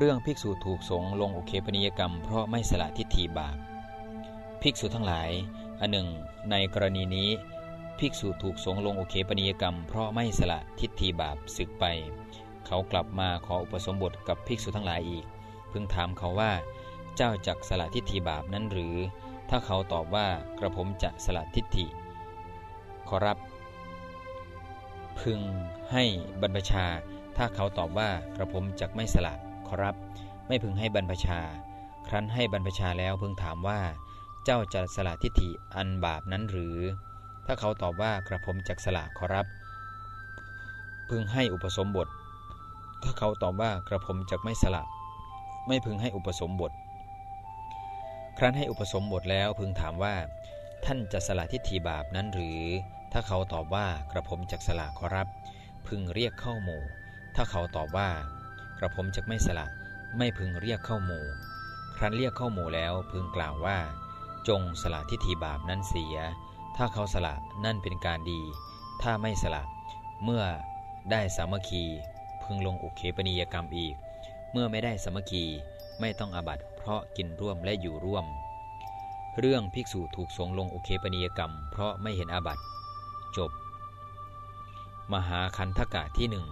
เรื่องภิกษุถูกสงลงโอเคปนิยกรรม เพราะไม่สละทิฏฐิบาป ภิกษุทั้งหลาย อันหนึ่ง ในกรณีนี้ ภิกษุถูกสงลงโอเคปนิยกรรม เพราะไม่สละทิฏฐิบาปศึกไป เขากลับมาขออุปสมบทกับภิกษุทั้งหลายอีก พึงถามเขาว่า เจ้าจักสละทิฏฐิบาปนั้นหรือ ถ้าเขาตอบว่ากระผมจะสละทิฏฐิ ขอรับ พึงให้บรรพชา ถ้าเขาตอบว่ากระผมจักไม่สละ ขอรับ ไม่พึงให้บรรพชา ครั้นให้บรรพชาแล้วพึงถามว่า เจ้าจะสละทิฏฐิอันบาปนั้นหรือ ถ้าเขาตอบว่ากระผมจักสละขอรับ พึงให้อุปสมบท ถ้าเขาตอบว่ากระผมจักไม่สละ ไม่พึงให้อุปสมบท ครั้นให้อุปสมบทแล้วพึงถามว่า ท่านจะสละทิฏฐิบาปนั้นหรือ ถ้าเขาตอบว่ากระผมจักสละขอรับ พึงเรียกเข้าหมู่ ถ้าเขาตอบว่า กระผมจะไม่สละ ไม่พึงเรียกเข้าหมู่ ครั้นเรียกเข้าหมู่แล้วพึงกล่าวว่า จงสละทิฏฐิบาปนั้นเสีย ถ้าเขาสละนั่นเป็นการดี ถ้าไม่สละ เมื่อได้สามัคคี พึงลงอุเคปนิยกรรมอีก เมื่อไม่ได้สามัคคีไม่ต้องอาบัตเพราะกินร่วมและอยู่ร่วม เรื่องภิกษุถูกสงลงอุเคปนิยกรรม เพราะไม่เห็นอาบัตจบ มหาคันธกะที่หนึ่ง